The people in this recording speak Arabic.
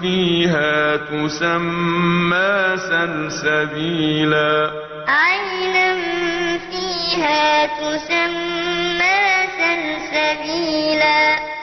فيها تسمى سلسبيلا. عينا فيها تسمى سلسبيلا.